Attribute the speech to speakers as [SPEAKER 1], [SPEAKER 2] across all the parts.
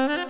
[SPEAKER 1] Ha ha ha!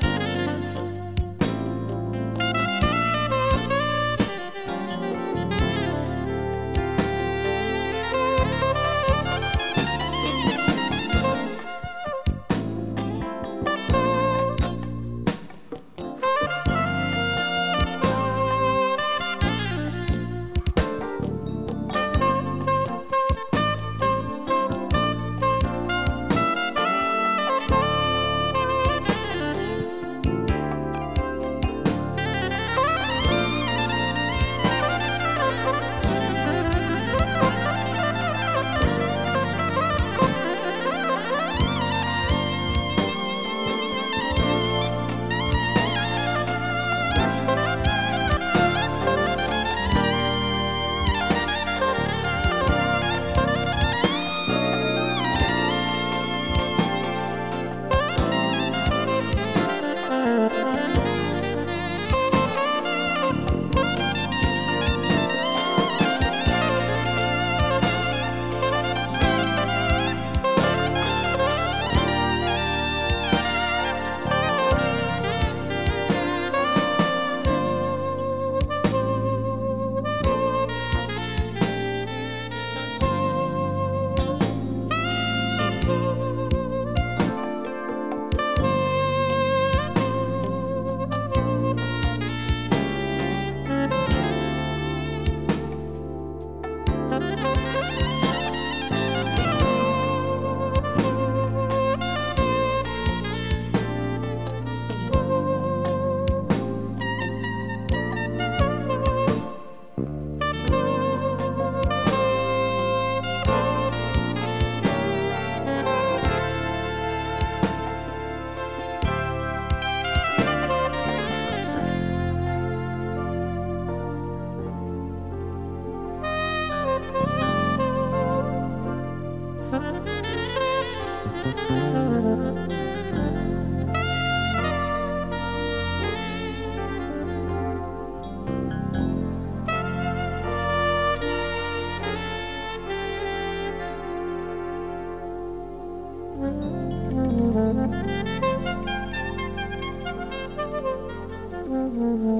[SPEAKER 1] Mm-hmm.